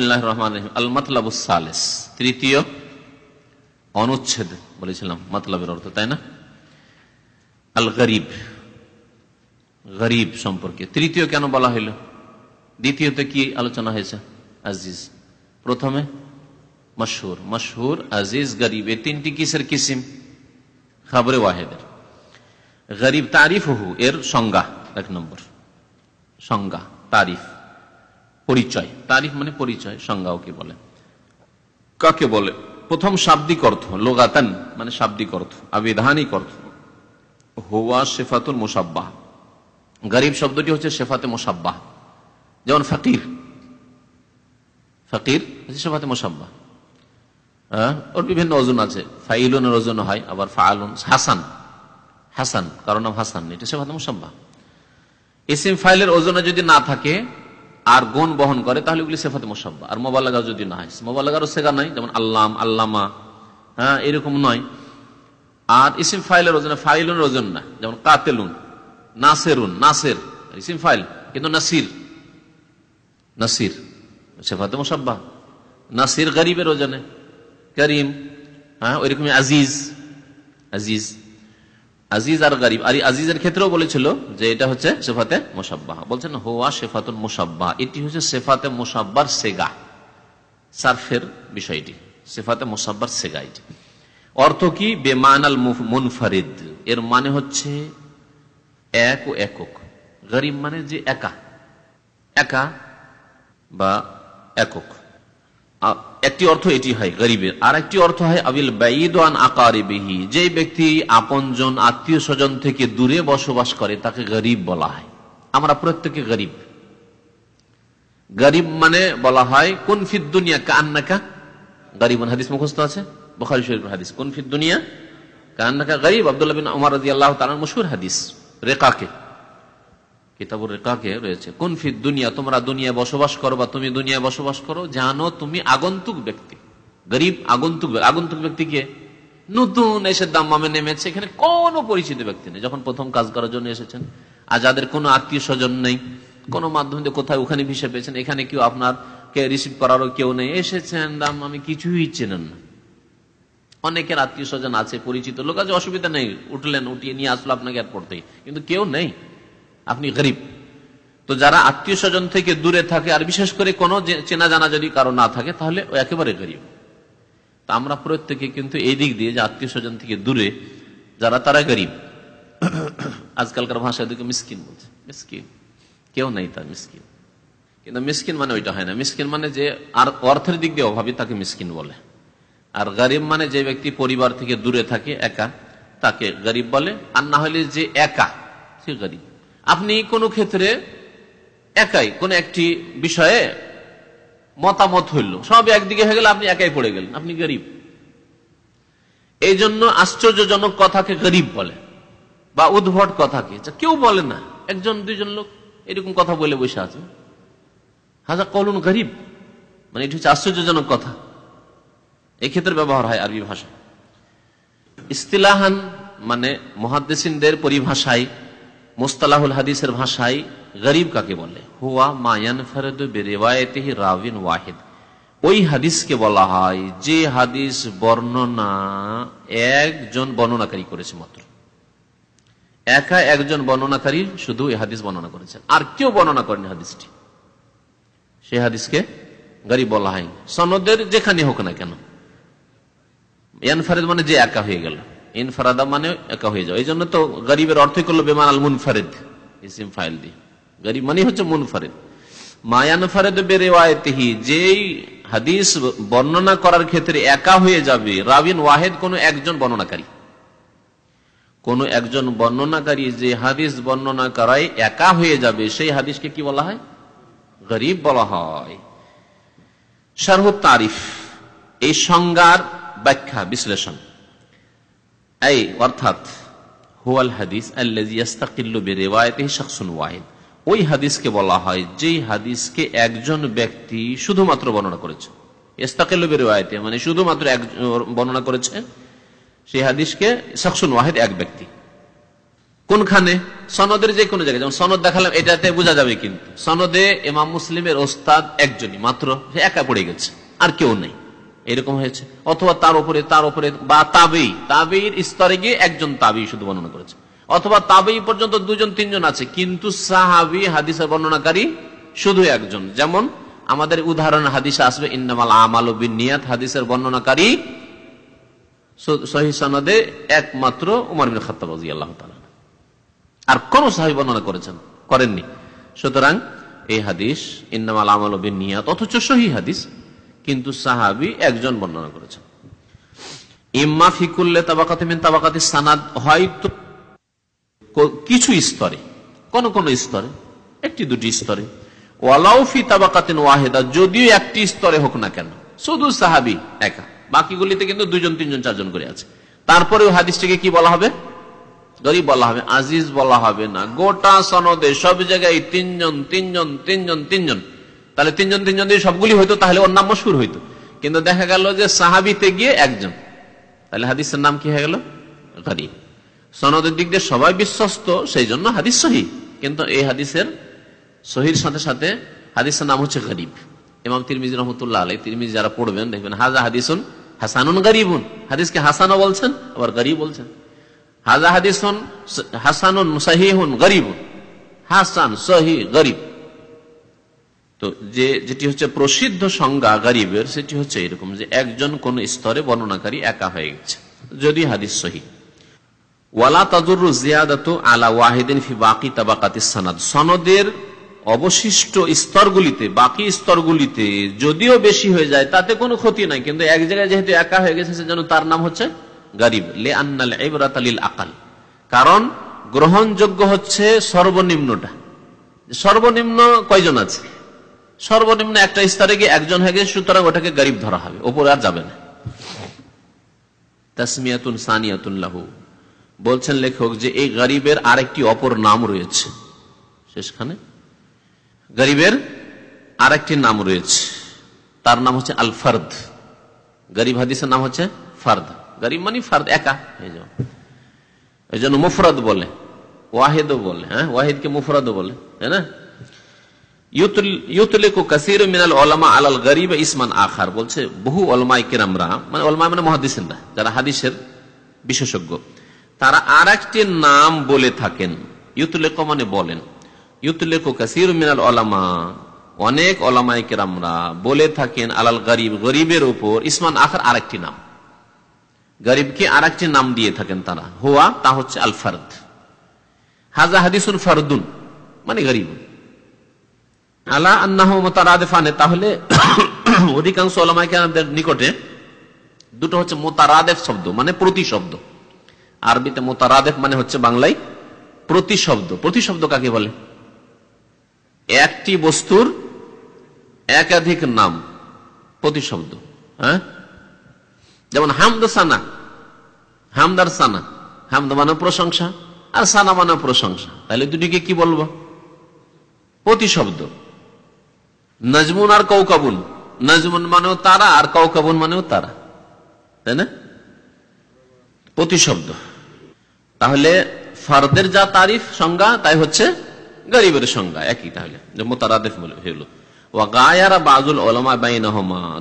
বিসমিল্লাহ রহমান রহিম। আল মতলাবুসালেস তৃতীয়, অনুচ্ছেদ, বলেছিলাম, মতলবের অর্থ, তাই না? আল গরিব গরিব সম্পর্কে। তৃতীয় কেন বলা হইল? দ্বিতীয়তে কি আলোচনা হয়েছে? আজিজ। প্রথমে, মশহুর। মশহুর, আজিজ, গরিব। এই তিনটি কিসের কিসিম? খাবরে ওয়াহেদের। গরিব তারিফ হু এর সংজ্ঞা, এক নম্বর। সংজ্ঞা, তারিফ। পরিচয়। তারিফ মানে পরিচয়, সংজ্ঞাও কি বলে? কাকে বলে? প্রথম শাব্দিক অর্থ, লোগাতান মানে শাব্দিক অর্থ, আবিধানিক অর্থ। হুয়া শেফাতুল মুসাব্বাহ গরিব শব্দটি হচ্ছে শেফাতে মুসাব্বাহ যেমন ফকির। ফকির শেফাতে মুসাব্বাহ হ্যাঁ? ওর বিভিন্ন ওজন আছে। ফাইলুনের ওজন হয়, আবার ফায়ালুন হাসান। হাসান কারণ হাসান, এটা সেফাতে মুসাব্বাহ ইসিম ফাইলের ওজনে যদি না থাকে আর গুণ বহন করে, তাহলে ওগুলি সেফাতে মোসাব্বা আর মোবালাগা যদি না হয় মোবালাগারও সেগা নাই, যেমন আল্লাম, আল্লামা হ্যাঁ এরকম নয়। আর ইসিম ফাইলের ওজনে ফাইলুনের ওজন না, যেমন কাতেলুন, নাসেরুন, নাসের ইসিম ফাইল, কিন্তু নাসির নাসির, সেফাতে মোসাব্বা নাসির গরিবের ওজনে, করিম হ্যাঁ ওইরকমই আজিজ আজিজ আজিজ আর গরিব। আর আজিজের ক্ষেত্রেও বলেছিল যে এটা হচ্ছে সেফাতে মোসাব্বাহ। বলছেন, হোয়া সেফাতুল মোসাব্বাহ। এটি হচ্ছে সেফাতে মোসাব্বার সেগা। সার্ফের বিষয়টি। সেফাতে মোসাব্বার সেগা এটি। অর্থ কি? বেমান আল মুনফারিদ। এর মানে হচ্ছে এক ও একক। গরিব মানে যে একা। একা বা একক। একটি অর্থ এটি হয় গরিবের। আর একটি অর্থ হয়, আবিল বাইদান আকারিবিহি যে ব্যক্তি আপনজন আত্মীয় স্বজন থেকে দূরে বসবাস করে, তাকে গরিব বলা হয়। আমরা প্রত্যেকে গরিব। গরিব মানে বলা হয়, কোন ফিদ দুনিয়া কান্নাকা গরিব হাদিস মুখস্থ আছে? বখারি শরীফ হাদিস। কোন ফিদ দুনিয়া কান্নাকা গরিব। আবদুল্লাহ বিন উমার রাজি আল্লাহ তালার হাদিস। রেকাকে। কিতাবুর রেকাকে রয়েছে। কোন ফির দুনিয়া? তোমরা দুনিয়ায় বসবাস করো বা তুমি দুনিয়ায় বসবাস করো? জানো, তুমি আগন্তুক ব্যক্তি। গরিব আগন্তুক আগন্তুক ব্যক্তি কে? নতুন এসে দাম্মামে নেমেছে। এখানে কোন পরিচিত ব্যক্তি নেই। যখন প্রথম কাজ করার জন্য এসেছেন, আর যাদের কোনো আত্মীয় স্বজন নেই, কোনো মাধ্যম কোথায় ওখানে ভিসে পেয়েছেন, এখানে কেউ আপনার কে রিসিভ করারও কেউ নেই, এসেছেন দাম আমি কিছুই চেনেন না। অনেকের আত্মীয় স্বজন আছে, পরিচিত লোক আছে, অসুবিধা নেই। উঠলেন, উঠিয়ে নিয়ে আসলো আপনাকে এয়ারপোর্টেই কিন্তু কেউ নেই। আপনি গরিব। তো যারা আত্মীয় স্বজন থেকে দূরে থাকে, আর বিশেষ করে কোনো চেনা জানা যদি কারও না থাকে, তাহলে ও একেবারে গরিব। তা আমরা প্রত্যেকে কিন্তু এই দিক দিয়ে যে আত্মীয় স্বজন থেকে দূরে, যারা তারা গরিব। আজকালকার ভাষায় দিকে মিসকিন বলছে। মিসকিন। কেউ নেই তার মিসকিন। কিন্তু মিসকিন মানে ওইটা হয় না। মিসকিন মানে যে আর অর্থের দিক দিয়ে অভাবী, তাকে মিসকিন বলে। আর গরিব মানে যে ব্যক্তি পরিবার থেকে দূরে থাকে, একা, তাকে গরিব বলে। আর না হলে যে একা, সে গরিব। আপনি কোনো ক্ষেত্রে একাই, কোন একটি বিষয়ে মতামত হইল। সব একদিকে হয়ে গেলে আপনি একাই পড়ে গেলেন, আপনি গরিব। এই জন্য আশ্চর্যজনক কথাকে গরিব বলে বা উদ্ভট কথাকে। কেউ বলে না, একজন, দুইজন লোক এরকম কথা বলে বসে আছে। হাজা কলুন গরিব মানে এটি হচ্ছে আশ্চর্যজনক কথা। এই ক্ষেত্রে ব্যবহার হয় আরবি ভাষা ইস্তিলাহান মানে মহাদ্দেসিনদের পরিভাষায় মোস্তালাহুল হাদিসের ভাষায় গরিব কাকে বলে? হুয়া মায়ান ফেরদ বেরেওয়ায়তেহি রাবিন ওয়াহিদ। ওই হাদিসকে বলা হয় যে হাদিস বর্ণনা একজন বর্ণনাকারী করেছে মাত্র। একা একজন বর্ণনাকারী শুধু এই হাদিস বর্ণনা করেছেন। আর কেউ বর্ণনা করেনি হাদিসটি। সেই হাদিসকে গরিব বলা হয় সনদের যেখানে হোক না কেন। ইয়ান ফারেদ মানে যে একা হয়ে গেল। ইনফারাদা মানে একা হয়ে যাও। এই জন্য তো গরিবের অর্থ করল বেমান আল মুনফারেদ, ইসিম ফাইল দিয়ে। গরিব মানে হচ্ছে মুনফারেদ। মায়ান ফারেদ বেরেওয়ায়তেহি, যেই হাদিস বর্ণনা করার ক্ষেত্রে একা হয়ে যাবে, রাবিন ওয়াহেদ কোন একজন বর্ণনাকারী। কোন একজন বর্ণনাকারী যে হাদিস বর্ণনা করায় একা হয়ে যাবে, সেই হাদিসকে কি বলা হয়? গরিব বলা হয়। শারহ তারিফ, এই সংজ্ঞার ব্যাখ্যা, বিশ্লেষণ। এই, অর্থাৎ হুয়াল হাদিস ওয়াহিদ। ওই হাদিসকে বলা হয় যেই হাদিসকে একজন ব্যক্তি শুধুমাত্র বর্ণনা করেছে। ইস্তাকিল্লু বেরেওয়ায়তে মানে শুধুমাত্র এক, বর্ণনা করেছে, সেই হাদিসকে শাকসুন ওয়াহিদ এক ব্যক্তি। কোনখানে? সনদের যে কোনো জায়গায়, যেমন সনদ দেখালাম, এটাতে বোঝা যাবে কিন্তু। সনদে এমাম মুসলিমের ওস্তাদ একজনই, মাত্র সে একা পড়ে গেছে, আর কেউ নেই। এরকম হয়েছে। অথবা তার উপরে তার উপরে বা তাবেই তাবেইর স্তরে গিয়ে একজন তাবেই শুধু বর্ণনা করেছে। অথবা তাবেই পর্যন্ত দুজন, তিনজন আছে, কিন্তু সাহাবি হাদিসের বর্ণনাকারী শুধু একজন। যেমন আমাদের উদাহরণ হাদিসে আসবে, ইন্নামাল আমাল নিয়াত হাদিসের বর্ণনাকারী সহি সনদে একমাত্র উমর বিন খাত্তাব আল্লাহ আর কোন সাহাবি বর্ণনা করেছেন? করেননি। সুতরাং এই হাদিস, ইন্নামাল আমাল নিয়াত অথচ সহি হাদিস। কিন্তু সাহাবি একজন বর্ণনা করেছেন। ইম্মা ফিকুল্লে তাবাকাতে মিন তাবাকাতে সানাদ হয়তো কিছু স্তরে, কোন কোন স্তরে, একটি দুটি স্তরে। ওয়ালাউফি তাবাকাতেন ওয়াহেদা, যদিও একটি স্তরে হোক না কেন, শুধু সাহাবি একা। বাকিগুলিতে কিন্তু দুজন, তিনজন, চারজন করে আছে। তারপরেও হাদিসটিকে কি বলা হবে? গরিব বলা হবে, আজিজ বলা হবে না। গোটা সনদে সব জায়গায় তিনজন তিনজন তিনজন তিনজন। তাহলে তিনজন তিনজন যদি সবগুলি হইতো, তাহলে ওর নাম মশুর হইতো। কিন্তু দেখা গেল যে সাহাবিতে গিয়ে একজন। তাহলে হাদিসের নাম কি হয়ে গেল? গরিব সনদের দিক দিয়ে সবাই বিশ্বস্ত সেই জন্য হাদিস সহি। কিন্তু এই হাদিসের সহির সাথে সাথে হাদিসের নাম হচ্ছে গরিব। ইমাম তিরমিজ রহমতুল্লাহ আলাই তিরমিজ যারা পড়বেন, দেখবেন হাজা হাদিসুন হাসানুন গরিবুন। হাদিসকে হাসানও বলছেন, আবার গরিব বলছেন। হাজা হাদিসুন হাসানুন সহিহুন গরিবুন। হাসান, সহি, গরিব। তো যে, যেটি হচ্ছে প্রসিদ্ধ সংজ্ঞা গরিবের, সেটি হচ্ছে এরকম যে একজন কোন স্তরে বর্ণনাকারী একা হয়ে গেছে। যদি হাদিস সহি। ওয়ালা তাজুর জিয়াদাত আলা ওয়াহিদিন ফি বাকি তাবাকাতি সানাদ। সনদের অবশিষ্ট স্তরগুলিতে, বাকি স্তরগুলিতে যদিও বেশি হয়ে যায়, তাতে কোনো ক্ষতি নাই, কিন্তু এক জায়গায় যেহেতু একা হয়ে গেছে সেজন্য তার নাম হচ্ছে গরিব। লে আন্নাল ইবরাত আলিল আকাল। কারণ গ্রহণযোগ্য হচ্ছে সর্বনিম্নটা। সর্বনিম্ন কয়জন আছে? সর্বনিম্ন একটা স্তরে গিয়ে একজন হয়ে গেছে সুতরাং ওটাকে গরিব ধরা হবে, ওপরে আর যাবে না। তাসমিয়াতুন লাহু। বলছেন লেখক যে এই গরিবের আরেকটি অপর নাম রয়েছে। শেষখানে? গরিবের আরেকটি নাম রয়েছে। তার নাম হচ্ছে আল ফার্দ গরিব হাদিসের নাম হচ্ছে ফার্দ। গরিব মানে ফার্দ, একা এই এই জন্য মুফরদ বলে, ওয়াহেদও বলে হ্যাঁ? ওয়াহিদকে মুফরদও বলে, তাই না? মিনাল ওলামা আলাল গরিব মানে যারা হাদিসের বিশেষজ্ঞ। তারা আর একটি নাম বলে থাকেন। ইউতুলেক মানে বলেন। ইউতুলেক কাসির মিনাল ওলামা অনেক ওলামাই কেরামরা বলে থাকেন আলাল গরিব। গরিবের উপর ইসমান আখার আরেকটি নাম। গরিবকে আর একটি নাম দিয়ে থাকেন তারা। হুয়া, তা হচ্ছে আল ফারদ হাজা হাদিসুন ফারদুন। মানে গরিব। আলা আন্নাহ মোতারাদেফানে, তাহলে অধিকাংশ ওলামাইকার নিকটে দুটো হচ্ছে মোতারাদেফ শব্দ মানে প্রতি শব্দ আরবিতে মোতারাদেফ মানে হচ্ছে বাংলায় প্রতি শব্দ প্রতি শব্দ কাকে বলে? একটি বস্তুর একাধিক নাম। প্রতি শব্দ হ্যাঁ? যেমন হামদ সানা, হামদার সানা। হামদ মানে প্রশংসা, আর সানা মানে প্রশংসা। তাহলে দুটিকে কি বলব? প্রতি শব্দ নজমুন আর কৌকাবুন নজমুন মানেও তারা আর কৌকাবুন মানেও তারা। তাই না? প্রতি শব্দ তাহলে ফারদের যা তারিফ সংজ্ঞা, তাই হচ্ছে গরিবের সংজ্ঞা। একই তাহলে, যে মোতারাদেফ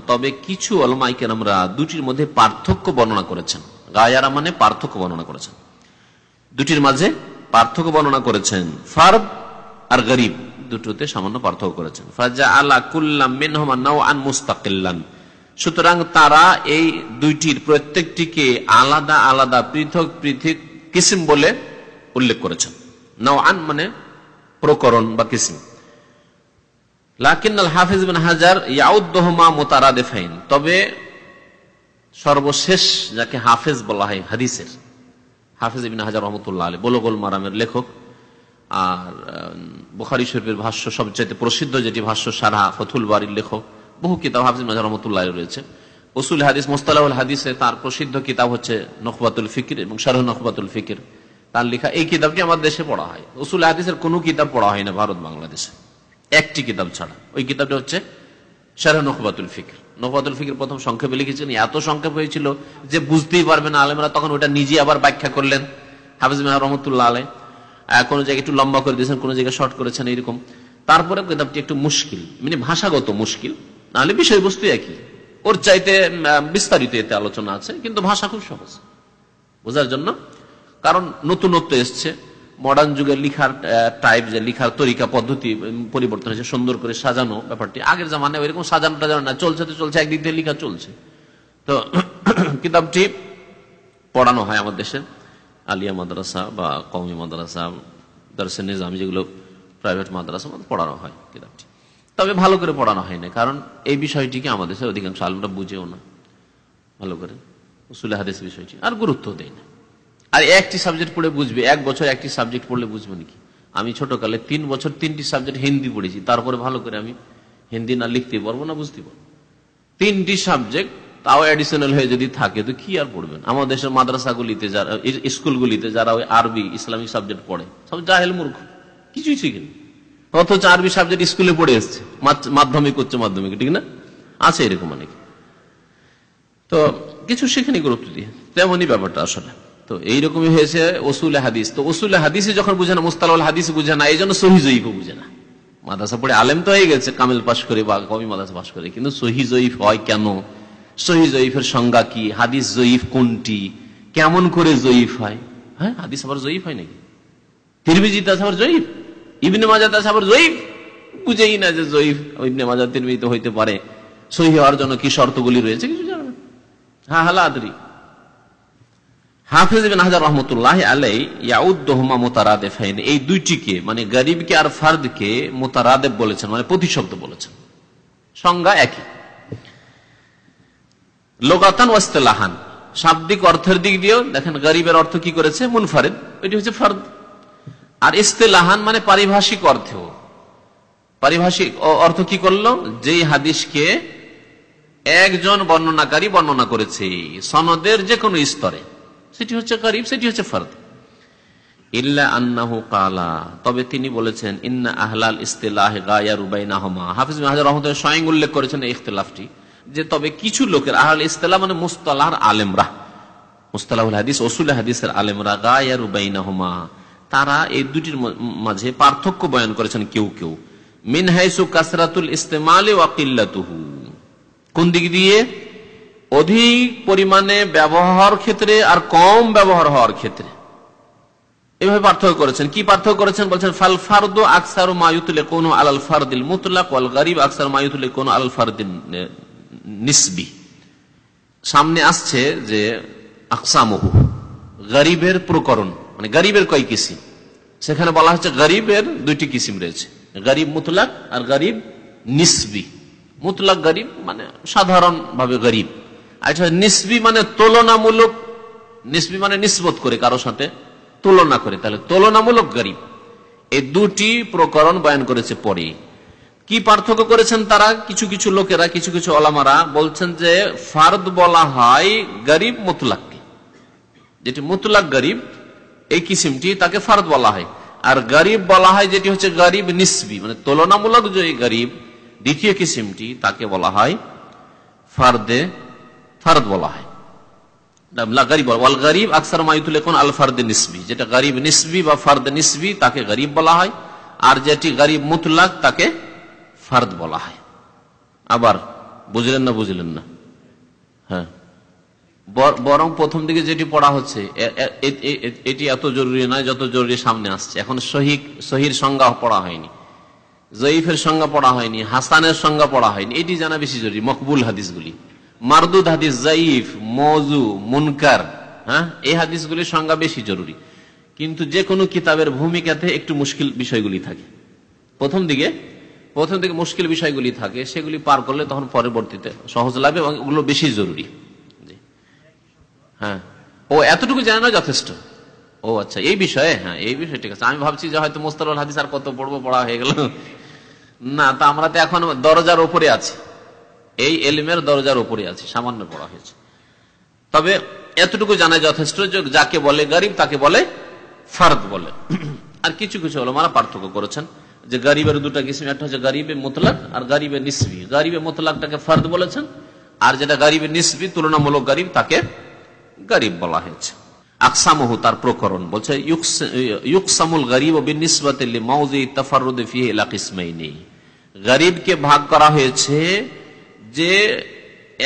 তবে কিছু ওলামাই কেরামরা দুটির মধ্যে পার্থক্য বর্ণনা করেছেন। গায়ারা মানে পার্থক্য বর্ণনা করেছেন। দুটির মাঝে পার্থক্য বর্ণনা করেছেন ফার্দ আর গরিব। দুটোতে সামান্য পার্থক্য করেছেন। ফাজা আলা কুল্লাম মুস্তাকিল্লান। সুতরাং তারা এই দুইটির প্রত্যেকটিকে আলাদা আলাদা পৃথক পৃথক কিসিম বলে উল্লেখ করেছেন। নাও আন মানে প্রকরণ বা কিসিম। তবে সর্বশেষ যাকে হাফেজ বলা হয় মারামের লেখক। আর বুখারি শরীফের ভাষ্য সবচাইতে প্রসিদ্ধ যেটি ভাষ্য সারা ফথুল বাড়ির লেখক, বহু কিতাব হাফিজ মাজার রহমতুল্লাহ রয়েছে। ওসুল হাদিস মোস্তালাউল হাদিসে তার প্রসিদ্ধ কিতাব হচ্ছে নকবাতুল ফিকির এবং শারহ নকবাতুল ফিকির। তার লেখা, এই কিতাবটি আমার দেশে পড়া হয়। ওসুল হাদিসের কোনো কিতাব পড়া হয় না ভারত, বাংলাদেশে। একটি কিতাব ছাড়া। ওই কিতাবটি হচ্ছে শারহ নকবাতুল ফিকির। নকবাতুল ফিকির প্রথম সংক্ষেপে লিখেছিলেন এত সংক্ষেপ হয়েছিল যে বুঝতেই পারবেন আলেমরা, তখন ওটা নিজে আবার ব্যাখ্যা করলেন হাফিজ মেহর রহমতুল্লাহ আলহ কোনো জায়গায় একটু লম্বা করে দিয়েছেন, কোনো জায়গায় শর্ট করেছেন এরকম তারপরে কিতাবটি একটু মুশকিল মানে ভাষাগত মুশকিল। নাহলে বিষয়বস্তু একই। ওর চাইতে বিস্তারিত এতে আলোচনা আছে, কিন্তু ভাষা খুব সহজ। বোঝার জন্য। কারণ নতুনত্ব এসছে। মডার্ন যুগের লিখার টাইপ যে লিখার তরিকা, পদ্ধতি পরিবর্তন হয়েছে, সুন্দর করে সাজানো ব্যাপারটি। আগের জামানায় ওইরকম সাজানো টাজানো না, চলছে তো চলছে, একদিক দিয়ে লিখা চলছে। তো, কিতাবটি পড়ানো হয় আমাদের দেশে। আলিয়া মাদ্রাসা বা কৌমি মাদ্রাসা দর্শন নিজাম যেগুলো প্রাইভেট মাদ্রাসা পড়ানো হয় কিতাবটি। তবে ভালো করে পড়ানো হয় না কারণ এই বিষয়টিকে আমাদের দেশে অধিকাংশ আলমরা বুঝেও না। ভালো করে। উসুল হাদিস বিষয়টি। আর গুরুত্ব দেয় না। আর একটি সাবজেক্ট পড়ে বুঝবে, এক বছর একটি সাবজেক্ট পড়লে বুঝব নাকি? আমি ছোটকালে তিন বছর তিনটি সাবজেক্ট হিন্দি পড়েছি, তারপরে ভালো করে আমি হিন্দি না লিখতে পারব না বুঝতে পারব। তিনটি সাবজেক্ট তাও অ্যাডিশনাল হয়ে যদি থাকে, তো কি আর পড়বেন? আমাদের দেশের মাদ্রাসাগুলিতে যারা স্কুলগুলিতে যারা ওই আরবি, ইসলামিক সাবজেক্ট পড়ে, সব জাহেল মূর্খ। কিছুই শিখেনি। অথচ আরবি সাবজেক্ট স্কুলে পড়ে এসছে মাধ্যমিক, উচ্চ মাধ্যমিক, ঠিক না? আছে এরকম অনেক। তো কিছু শিখেনি গুরুত্ব দিয়ে, তেমনই ব্যাপারটা আসলে। তো এইরকমই হয়েছে ওসুল হাদিস। তো ওসুল হাদিসে যখন বুঝে না মুস্তাল হাদিস বুঝে না এই জন্য সহি জয়ীফ বুঝে না। মাদ্রাসা পড়ে আলেম তো হয়ে গেছে, কামিল পাশ করে বা কবি মাদ্রাসা পাশ করে, কিন্তু সহি জয়ীফ হয় কেন? সহি জয়ীফের সংজ্ঞা কি? হাদিস জয়ীফ কোনটি? কেমন করে জয়ীফ হয়? হ্যাঁ হাদিস আবার জয়ীফ হয় নাকি? তিরমিজিতে আছে আবার জয়ীফ। ইবনে মাজাতে আছে আবার জয়ীফ। বুঝেই না যে জয়ীফ ইবনে মাজা তিরমিজিতে হইতে পারে। সহি হওয়ার জন্য কি শর্তগুলি রয়েছে কিছু জানে না হ্যাঁ হালা আদরি হাফিজ বিন হাজার দুইটিকে মানে গরিবকে আর ফার্দকে মোতারাদেব বলেছেন মানে প্রতিশব্দ বলেছেন। সংজ্ঞা একই। লোকাতান ওয়াস্তেলাহান। শাব্দিক অর্থের দিক দিয়েও, দেখেন গরিবের অর্থ কি করেছে? মুনফারেদ। এটি হচ্ছে ফার্দ। আর ইস্তেলাহান মানে পারিভাষিক অর্থেও। পারিভাষিক অর্থ কি করল? যেই হাদিসকে একজন বর্ণনাকারী বর্ণনা করেছে, সনদের যে কোনো স্তরে। সেটি হচ্ছে গরিব, সেটি হচ্ছে ফার্দ। আন্নাহু কালা। তবে তিনি বলেছেন, ইন্না আহলাল ইস্তেলাহ গায়া রুবাইনাহমা হাফিজ হাজার রহমতুল্লাহ স্বয়ং উল্লেখ করেছেন এই ইখতলাফটি। যে তবে কিছু লোকের আহলাল ইস্তেলাহ মানে মুস্তালাহর আলেমরা। মুস্তালাহুল হাদিস ওসুল হাদিসের আলেমরা গায়া রুবাইনাহমা তারা এই দুটির মাঝে পার্থক্য বয়ান করেছেন কেউ কেউ। মিনহাইসু কাসরাতুল ইস্তেমালে ওয়াকিল্লাতুহু কোন দিক দিয়ে? অধিক পরিমাণে ব্যবহার ক্ষেত্রে আর কম ব্যবহার হওয়ার ক্ষেত্রে। এভাবে পার্থক্য করেছেন। কি পার্থক্য করেছেন? বলছেন, ফাল ফারদ আকসার মায়ুতুলে কোন আলাল ফারদিল মুতলাক ওয়াল গরিব, আকসার মায়ুতুলে কোন আল ফারদিন নিসবি। সামনে আসছে যে আকসামহু, গরিবের প্রকরণ মানে গরিবের কয় কিসিম? সেখানে বলা হচ্ছে গরিবের দুইটি কিসিম রয়েছে, গরিব মুতলাক আর গরিব নিসবি। মুতলাক গরিব মানে সাধারণ ভাবে গরিব। আচ্ছা নিসবি মানে তুলনামূলক, নিসবি মানে নিসবত করে কারও সাথে তুলনা করে, তাহলে তুলনামূলক গরিব। এই দুটি প্রকরণ বয়ান করেছে পরে। কি পার্থক্য করেছেন তারা? কিছু কিছু লোকেরা, কিছু কিছু ওলামারা বলছেন যে ফার্দ বলা হয় গরিব মুতলাককে যেটি মুতলাক গরিব, এই কিসিমটি তাকে ফার্দ বলা হয়। আর গরিব বলা হয় যেটি হচ্ছে গরিব নিসবি মানে তুলনামূলক যে গরিব, দ্বিতীয় কিসিমটি তাকে বলা হয় ফার্দে ফার্দ বলা হয়। গরিব মাইতুলে নিসবি। যেটা গরিব নিসবি বা ফার্দ নিসবি তাকে গরিব বলা হয়। আর যেটি গরিব মুতলাক তাকে ফার্দ বলা হয়। আবার বুঝলেন না বুঝলেন না? হ্যাঁ। বরং প্রথম দিকে যেটি পড়া হচ্ছে এটি এত জরুরি নয় যত জরুরি সামনে আসছে। এখন শহীদ শহীর সংজ্ঞা পড়া হয়নি। জয়ীফের সংজ্ঞা পড়া হয়নি, হাসানের সংজ্ঞা পড়া হয়নি। এটি জানা বেশি জরুরি, মকবুল হাদিসগুলি। মারদুদ হাদিস, জয়ীফ, মজু, মুনকার হ্যাঁ? এই হাদিসগুলির সংজ্ঞা বেশি জরুরি। কিন্তু যে কোনো কিতাবের ভূমিকাতে একটু মুশকিল বিষয়গুলি থাকে। প্রথম দিকে প্রথম থেকে মুশকিল বিষয়গুলি থাকে, সেগুলি পার করলে তখন পরবর্তীতে সহজ লাগবে এবং ওগুলো বেশি জরুরি। হ্যাঁ। ও, এতটুকু জানা না যথেষ্ট। ও আচ্ছা এই বিষয়ে? হ্যাঁ এই বিষয়ে ঠিক আছে। আমি ভাবছি যে হয়তো মোস্তাল হাদিস আর কত পড়ব, পড়া হয়ে গেল। না, তা আমরা তো এখন দরজার ওপরে আছি। এই এলিমের দরজার ওপরে আছি, সামান্য পড়া হয়েছে। তবে এতটুকু জানা যথেষ্ট যাকে বলে গরিব, তাকে বলে ফার্দ বলে। আর কিছু কিছু হলো মারা পার্থক্য করেছেন। যে গরিবের দুটা কিসিম, একটা হচ্ছে গরিবে মোতলাক আর গরিবে নিসবি। গরিবে মোতলাকটাকে ফার্দ বলেছেন, আর যেটা গরিবে নিসবি, তুলনামূলক গরিব তাকে গরিব বলা হয়েছে। আকসামহু তার প্রকরণ বলছে ইউকসামুল গরিব গরিবকে ভাগ করা হয়েছে যে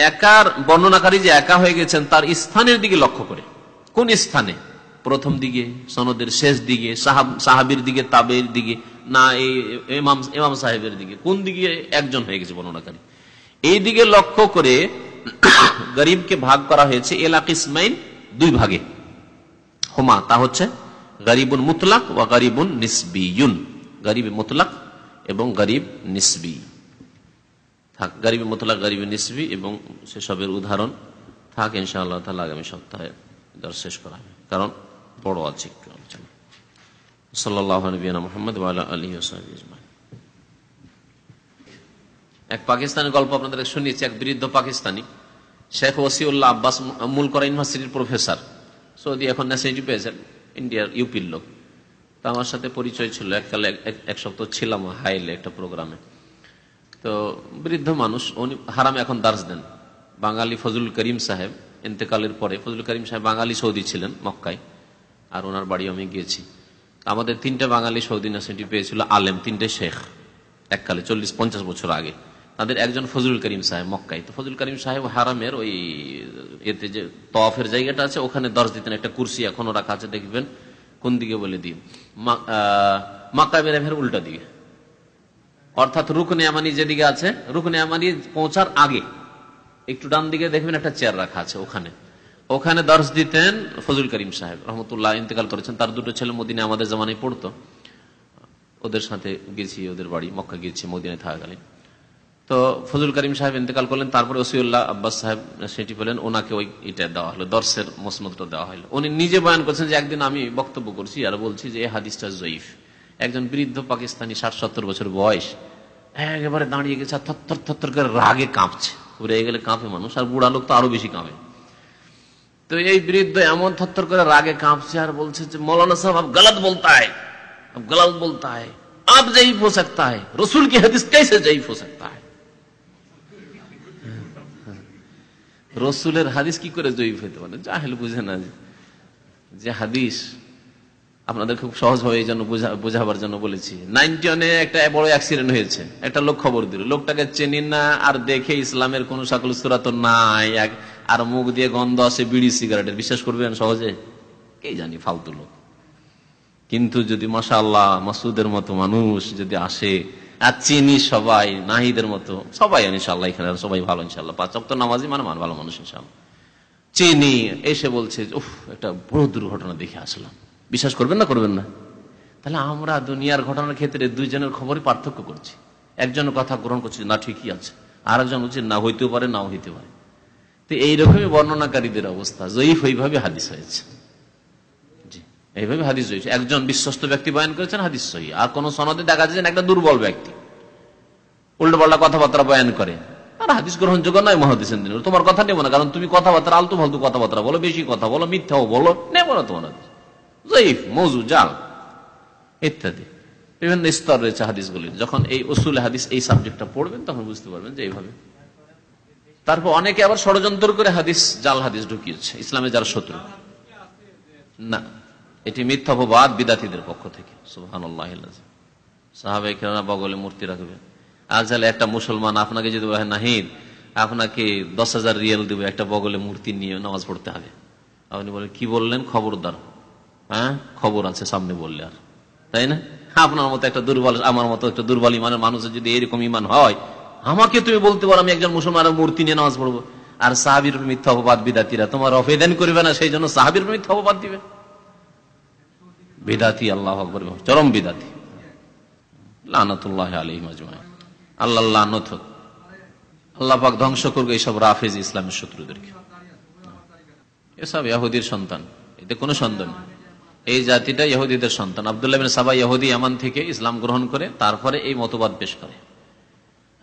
একার, বর্ণনাকারী যে একা হয়ে গেছেন, তার স্থানের দিকে লক্ষ্য করে। কোন স্থানে? প্রথম দিকে, সনদের শেষ দিকে সাহাবির দিকে তাবের দিকে। না, এই ইমাম সাহেবের দিকে। কোন দিকে? একজন হয়ে গেছে বর্ণনাকারী। এই দিকে লক্ষ্য করে গরিবকে ভাগ করা হয়েছে এলাক ইসমাইন দুই ভাগে। হোমা, তা হচ্ছে গরিবুন মুতলাক ও গরিবুন নিসবিউন গরিব মুতলাক এবং গরিব নিসবি। থাক, গরিব মুতলাক, গরিব নিসবি এবং সেসবের উদাহরণ থাক, ইনশাআল্লাহ তাহলে আগামী সপ্তাহে শেষ করা হবে। কারণ বড় আছে আলোচনা। সাল্লাহ নবীনা মোহাম্মদ আলী এক পাকিস্তানের গল্প আপনাদের শুনিয়েছি, এক বৃদ্ধ পাকিস্তানি। শেখ ওসিউল্লাহ আব্বাস মূল করা ইউনিভার্সিটির প্রফেসর, সৌদি এখন ন্যাশনালিটি পেয়েছেন ইন্ডিয়ার ইউপির লোক। তা আমার সাথে পরিচয় ছিল, এককালে এক সপ্তাহ ছিলাম হাইলে একটা প্রোগ্রামে। তো বৃদ্ধ মানুষ, উনি হারামে এখন দার্স দেন। বাঙালি ফজল করিম সাহেব ইন্তেকালের পরে ফজল করিম সাহেব বাঙালি সৌদি ছিলেন মক্কায়, আর ওনার বাড়ি আমি গিয়েছি। আমাদের তিনটা বাঙালি সৌদি ন্যাশনালিটি পেয়েছিল আলেম, তিনটে শেখ। এককালে চল্লিশ, পঞ্চাশ বছর আগে। তাদের একজন ফজলুল করিম সাহেব মক্কাই তো ফজলুল করিম সাহেব হারামের ওই, এতে যে তফের জায়গাটা আছে, ওখানে দশ দিতেন একটা কুর্সি এখনও রাখা আছে, দেখবেন। কোন দিকে বলে দিন মাক্কা বেরাফের উল্টা দিকে। অর্থাৎ রুকনে আমানি যেদিকে আছে, রুকনে আমানি পৌঁছার আগে। একটু ডান দিকে দেখবেন একটা চেয়ার রাখা আছে ওখানে। ওখানে দর্শ দিতেন ফজল করিম সাহেব, রহমতুল্লাহ ইন্তেকাল করেছেন। তার দুটো ছেলে মদিনে আমাদের জামানায় পড়তো। ওদের সাথে গেছি, ওদের বাড়ি মক্কা গিয়েছি, মদিনায় থাকাকালীন। তো ফজল করিম সাহেব ইন্তেকাল করলেন, তারপরে ওসিউল্লাহ আব্বাস সাহেব সেটি পেলেন ওনাকে ওই এটা দেওয়া হলো, দর্শের মসমতটা দেওয়া হলো। উনি নিজে বয়ান করছেন যে, একদিন আমি বক্তব্য করছি আর বলছি যে হাদিসটা জয়ীফ। একজন বৃদ্ধ পাকিস্তানি ষাট সত্তর বছর বয়স, একেবারে দাঁড়িয়ে গেছে থর থর করে রাগে কাঁপছে। ঘুরে গেলে কাঁপে মানুষ, আর বুড়া লোক তো আরও বেশি কাঁপে। তো এই বৃদ্ধ এমন থত্তর করে রাগে কাঁপছে আর বলছে যে, মৌলানা সাহেব, আপ গলত বলতে হয় আপ গলত বলতে হয় আপ জয়ীফ হো সকতা হয় রসুল কি হাদিস কেসে যেই হো সকতা হয় রসুলের হাদিস কি করে জয়ীফ হইতে পারে? জাহেল বুঝে না যে হাদিস আপনাদের খুব সহজভাবে এই জন্য বোঝাবার জন্য বলেছি। নাইনটি ওয়ানে একটা বড় অ্যাক্সিডেন্ট হয়েছে। একটা লোক খবর দিল। লোকটাকে চেনি না আর দেখে ইসলামের কোন সকল সুরাত নাই। আর মুখ দিয়ে গন্ধ আসে বিড়ি সিগারেটের। বিশ্বাস করবেন সহজে? কে জানি, ফালতু লোক। কিন্তু যদি মাসা আল্লাহ মাসুদের মতো মানুষ যদি আসে, আর চিনি সবাই, নাহিদের মতো, সবাই ইনশাল্লাহ এখানে সবাই ভালো ইনশাল্লাহ পাঁচ অপ্ত নামাজি মানে মান ভালো মানুষ ইনশাল্লাহ চিনি, এসে বলছে উফ, একটা বড় দুর্ঘটনা দেখে আসলাম। বিশ্বাস করবেন না করবেন না? তাহলে আমরা দুনিয়ার ঘটনার ক্ষেত্রে দুইজনের খবরই পার্থক্য করছি। একজনের কথা গ্রহণ করছি, না, ঠিকই আছে। আর একজন হচ্ছে না, হইতেও পারে, নাও হইতে পারে। তো এইরকমই বর্ণনাকারীদের অবস্থা। জয়ীফ ওইভাবে হাদিস হয়েছে। এইভাবে হাদিস হয়েছে একজন বিশ্বস্ত ব্যক্তি বয়ান করেছেন, হাদিস সহি। আর কোন সনদে দেখা যাচ্ছে একটা দুর্বল ব্যক্তি। উল্টো পাল্টা কথাবার্তা বয়ান করে। আর হাদিস গ্রহণযোগ্য নয় মহাদিসের দিন। তোমার কথা নেব না, কারণ তুমি কথাবার্তা আলতু ফালতু কথাবার্তা বলো, বেশি কথা বলো, মিথ্যাও বলো, নেব না তোমার জয়ীফ, মৌজু, জাল, ইত্যাদি। বিভিন্ন স্তর রয়েছে হাদিসগুলি যখন এই উসুল হাদিস এই সাবজেক্টটা পড়বেন, তখন বুঝতে পারবেন যে এইভাবে তারপর অনেকে আবার ষড়যন্ত্র করে হাদিস, জাল হাদিস ঢুকিয়েছে। ইসলামে যারা শত্রু। না, এটি মিথ্যাপবাদ বিদাতিদের পক্ষ থেকে। বগলে মূর্তি রাখবে। আজকাল একটা মুসলমান আপনাকে যদি বলে নাহিদ, আপনাকে দশ হাজার রিয়েল দেবে, একটা বগলে মূর্তি নিয়ে নামাজ পড়তে হবে। আপনি বলেন কি বললেন? খবরদার। হ্যাঁ খবর আছে, সামনে বললে আর। তাই না? আপনার মতো একটা দুর্বল, আমার মতো একটা দুর্বল ইমানের মানুষের যদি এরকম ইমান হয় আমাকে তুমি বলতে পারো, আমি একজন মুসলমানের মূর্তি নিয়ে নামাজ পড়ব। আর সাহাবির মিথ্যা অপবাদ, বিদাতিরা। তোমার অভেদন করবে না, সেই জন্য সাহাবির মিথ্যা অপবাদ দিবে। বিদাতি, আল্লাহ চরম বিদাতি। আল্লাহ আল্লাহ ধ্বংস করবে এইসব রাফেজ ইসলামের শত্রুদেরকে। এসব ইয়াহুদির সন্তান, এতে কোনো নেই। এই জাতিটা সন্তান। আবদুল্লাহ সাবা থেকে ইসলাম গ্রহণ করে, তারপরে এই মতবাদ পেশ করে।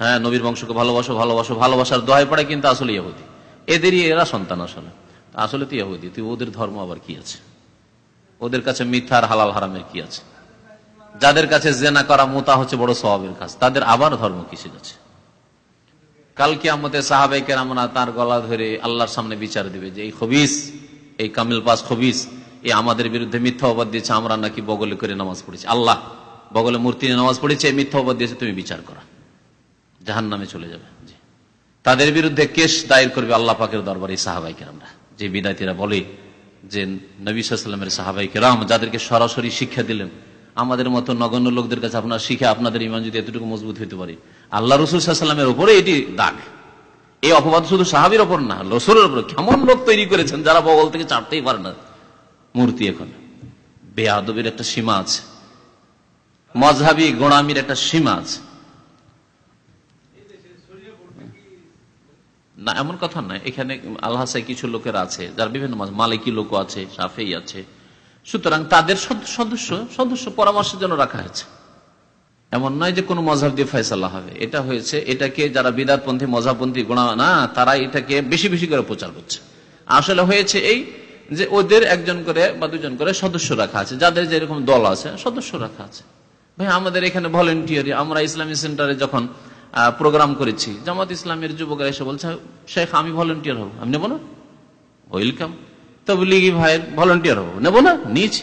হ্যাঁ নবীর বংশকে ভালোবাসো ভালোবাসো, ভালোবাসার দোহাই পড়ে কিন্তু আসলে ইহুদি। এদেরই এরা সন্তান আসলে। আসলে তো ইহুদি তুই ওদের ধর্ম আবার কি আছে? ওদের কাছে মিথ্যার হালাল হারামের কি আছে? যাদের কাছে জেনা করা মোতা হচ্ছে বড় স্বভাবের কাজ, তাদের আবার ধর্ম কিসের আছে? কালকে আমাদের সাহাবাই কেরামনা তার গলা ধরে আল্লাহর সামনে বিচার দিবে যে, এই খবিস, এই কামিল পাস খবিস, এই আমাদের বিরুদ্ধে মিথ্যা অবাদ দিয়েছে, আমরা নাকি বগলে করে নামাজ পড়েছি। আল্লাহ বগলে মূর্তি নামাজ পড়েছে, এই মিথ্যা অবাদ দিয়েছে, তুমি বিচার করো। জাহান নামে চলে যাবে তাদের বিরুদ্ধে কেস দায়ের করবে আল্লাহ পাকের দরবারে সাহাবাইকে আমরা যে বিদায়তীরা বলে যে, নবী সাল্লামের সাহাবাইকে রাম যাদেরকে সরাসরি শিক্ষা দিলেন, আমাদের মতো নগণ্য লোকদের কাছে আপনার শিখে আপনাদের ইমান যদি এতটুকু মজবুত হইতে পারে। আল্লাহ রসুল সাল্লামের উপরে এটি দাগ। এই অপবাদ শুধু সাহাবির ওপর না, রসুলের ওপর কেমন লোক তৈরি করেছেন যারা বগল থেকে চাপতেই পারে না। মূর্তি এখন। বেয়াদবের একটা সীমা আছে। মজহাবি গোড়ামির একটা সীমা আছে। না, এমন কথা নয় এখানে আল্লাহ কিছু লোকের আছে, যার বিভিন্ন মালিকি লোক আছে সাফেই আছে। সুতরাং তাদের সদস্য সদস্য পরামর্শের জন্য রাখা হয়েছে। এমন নয় যে কোনো মজাব দিয়ে ফয়সাল্লা হবে। এটা হয়েছে, এটাকে যারা বিদাতপন্থী মজাবপন্থী গোড়া না, তারা এটাকে বেশি বেশি করে প্রচার করছে। আসলে হয়েছে এই যে ওদের একজন করে বা দুজন করে সদস্য রাখা আছে। যাদের যেরকম দল আছে, সদস্য রাখা আছে। ভাই, আমাদের এখানে ভলেন্টিয়ারি, আমরা ইসলামী সেন্টারে যখন প্রোগ্রাম করেছি। জামাত ইসলামের যুবকরা এসে বলছে, শেখ, আমি ভলেন্টিয়ার হব। আমি নেব না। ওয়েলকাম তবলিগি ভাইয়ের ভলেন্টিয়ার হব। নেব না? নিয়েছি।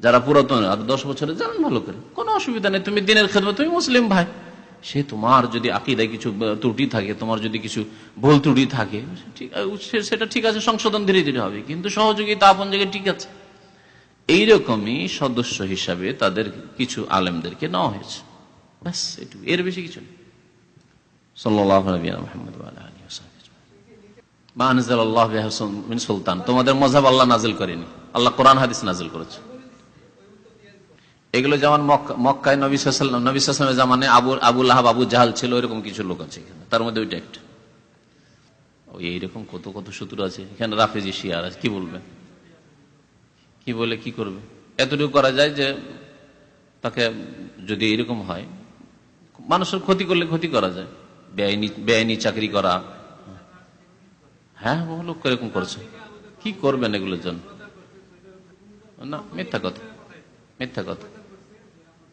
যারা পুরাতন, আর দশ বছরে জানেন ভালো করে। কোনো অসুবিধা নেই, তুমি দিনের খেদমে তুমি মুসলিম ভাই। সে তোমার যদি আকিদায় কিছু ত্রুটি থাকে, তোমার যদি কিছু ভুল ত্রুটি থাকে সেটা ঠিক আছে, সংশোধন ধীরে ধীরে হবে। কিন্তু সহযোগিতা আপন জায়গায় ঠিক আছে। এইরকমই সদস্য হিসাবে তাদের কিছু আলেমদেরকে নেওয়া হয়েছে। ব্যাস এটু এর বেশি কিছু নেই। সুলতান। তোমাদের মজাব আল্লাহ নাজিল করেনি। আল্লাহ কোরআন, হাদিস নাজিল করেছে। এগুলো যেমন মক্কায় নবিসের জামানে আবু আবুল আহাব আবু জাহাল ছিল এরকম কিছু লোক আছে তার মধ্যে ওইটা একটা। ওই এইরকম কত কত সূত্র আছে। এখানে রাফেজি শিয়ার আছে। কি বলবে? কি বলে, কি করবে? এতটুকু করা যায় যে তাকে যদি এরকম হয়, মানুষের ক্ষতি করলে ক্ষতি করা যায়। বেআইনি চাকরি করা। হ্যাঁ বহু লোক এরকম করেছে। কি করবেন এগুলোর জন্য? না, মিথ্যা কথা। মিথ্যা কথা।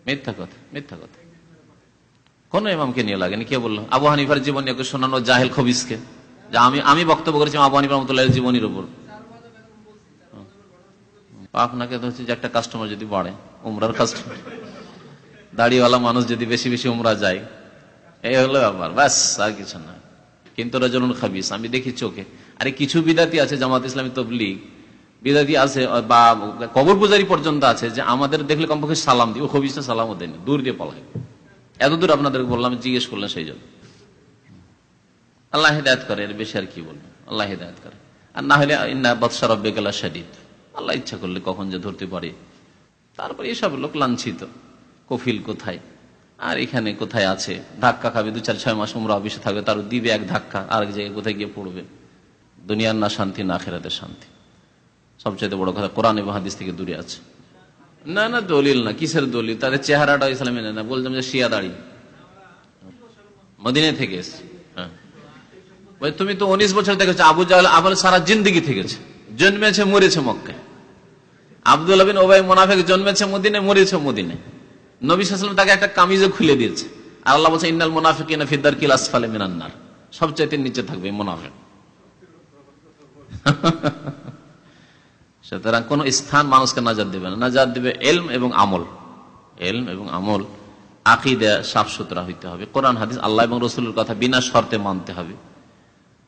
মিথ্যা কথা মিথ্যা কথা। কোন ইমামকে নিয়ে লাগেনি, কে বলল? আবু হানিফার জীবনী শোনানো জাহেল খবিসকে। যা আমি আমি বক্তব্য করেছি আবু হানিফা রহমতুল্লাহ জীবনীর উপর। আপনাকে হচ্ছে যে একটা কাস্টমার যদি বাড়ে, উমরার কাস্টমার দাড়িওয়ালা মানুষ যদি বেশি বেশি উমরা যায় এই হলো ব্যাপার। ব্যাস, আর কিছু না। কিন্তু রাজনুল খাবিস, আমি দেখি চোখে। আরে, কিছু বিদাতি আছে জামাত ইসলামী তবলিগ। বিদাতি আছে বা, কবর পূজারি পর্যন্ত আছে যে আমাদের দেখলে কমপক্ষে সালাম দিই ও খবিসটা সালামও দেয়নি। দূর দিয়ে পলাই এত দূর আপনাদের বললাম, জিজ্ঞেস করলেন সেই জন্য। আল্লাহ হেদায়ত করে, এর বেশি আর কি বলব? আল্লাহ হেদায়ত করে। আর না হলে বাদশাহ রব্বে গেলা শাদিদ। আল্লাহ ইচ্ছা করলে কখন যে ধরতে পারে। তারপরে এসব লোক লাঞ্ছিত। কফিল কোথায়? আর এখানে কোথায় আছে? ধাক্কা খাবে, দু চার, ছয় মাস উমরা অফিসে থাকবে তার দিবে এক ধাক্কা, আর এক জায়গায় কোথায় গিয়ে পড়বে? দুনিয়ার না শান্তি, না খেরাতে শান্তি। সবচেয়ে বড় কথা, কোরআন এবং হাদিস থেকে দূরে আছে। না না, দলিল না, কিসের দলিল? তাদের চেহারাটা ইসলামে না বলতাম যে শিয়া দাড়ি। মদিনে থেকে এসছে। হ্যাঁ। তুমি তো উনিশ বছর দেখেছ আবু জাহাল আবার সারা জিন্দিগি থেকেছে। জন্মেছে, মরেছে মক্কায়। আব্দুল আবিন ওবাই মোনাফেক জন্মেছে মদিনে মরেছে মদিনে নবী সাল্লাম তাকে একটা কামিজে খুলে দিয়েছে। আর আল্লাহ বলছে, ইন্নাল মোনাফিক ফিদ্দার কিল আসফালে মিনান্নার সবচাইতে নিচে থাকবে মোনাফেক। সুতরাং কোন স্থান মানুষকে নাজাদ দেবে না। নাজাদ দেবে এলম এবং আমল। এলম এবং আমল আকিদা সাফ সুতরা হইতে হবে। কোরআন, হাদিস, আল্লাহ এবং রসুলের কথা বিনা শর্তে মানতে হবে।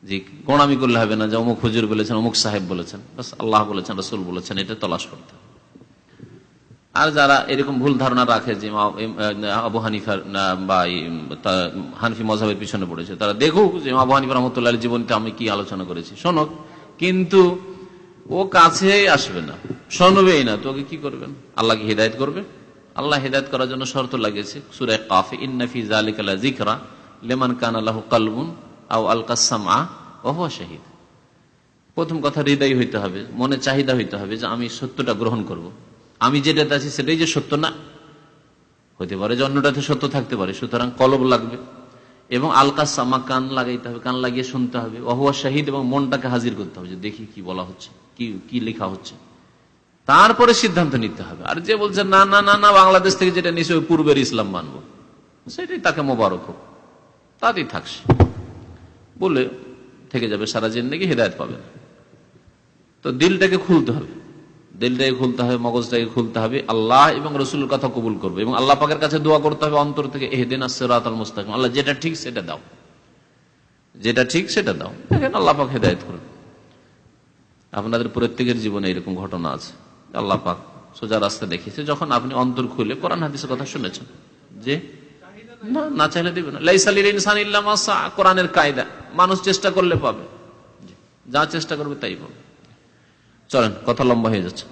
যে গোড়ামি করলে হবে না, যে অমুক হুজুর বলেছেন, অমুক সাহেব বলেছেন আল্লাহ বলেছেন, রসুল বলেছেন, এটা তলাশ করতে হবে। আর যারা এরকম ভুল ধারণা রাখে যে আবু হানিফার বা হানফি মজাবের পিছনে পড়েছে, তারা দেখুক যে আবু হানিফা রহমতুল্লাহ জীবনীতে আমি কি আলোচনা করেছি। শোনক, কিন্তু ও কাছে আসবে না, শোনবেই না তোকে কি করবেন? আল্লাহ কি হৃদায়ত করবে? আল্লাহ হৃদায়ত করার জন্য শর্ত লাগিয়েছে, সুরে কাফে ইন্নাফি জালিকালা জিকরা লেমান কান আল্লাহ কালবুন আউ আল কাসাম আহ শাহিদ। প্রথম কথা হৃদয় হইতে হবে, মনে চাহিদা হইতে হবে যে আমি সত্যটা গ্রহণ করব। আমি যেটাতে আছি সেটাই যে সত্য না। হইতে পারে যে অন্যটাতে সত্য থাকতে পারে, সুতরাং কলব লাগবে এবং আলকা সামা কান লাগাইতে হবে, কান লাগিয়ে শুনতে হবে। অহুয়া শাহিদ এবং মনটাকে হাজির করতে হবে যে দেখি কি বলা হচ্ছে, কি কি লেখা হচ্ছে। তারপরে সিদ্ধান্ত নিতে হবে। আর যে বলছে, না না না না, বাংলাদেশ থেকে যেটা নিশ্চয় ওই পূর্বের ইসলাম মানবো। সেটাই তাকে মোবারক হোক। তাতেই থাকছে বলে থেকে যাবে, সারা জিন্দগি হৃদায়ত পাবে তো দিলটাকে খুলতে হবে। দিলটাকে খুলতে হবে, মগজটাকে খুলতে হবে। আল্লাহ এবং রসুলের কথা কবুল করবে এবং আল্লাহ পাকের কাছে দোয়া করতে হবে অন্তর থেকে এহেদিন আসরাত আল মুস্তাকিম। আল্লাহ, যেটা ঠিক, সেটা দাও। যেটা ঠিক, সেটা দাও। দেখেন আল্লাহ পাক হেদায়ত করবে আপনাদের প্রত্যেকের জীবনে এরকম ঘটনা আছে। আল্লাহ পাক সোজা রাস্তা দেখিয়েছে, যখন আপনি অন্তর খুলে কোরআন হাদিসের কথা শুনেছেন। যে, না চাইলে দিবে না। লাইসালির ইনসান ইল্লাম কোরআনের কায়দা। মানুষ চেষ্টা করলে পাবে। যা চেষ্টা করবে তাই পাবে। চলেন কথা লম্বা হয়ে যাচ্ছে।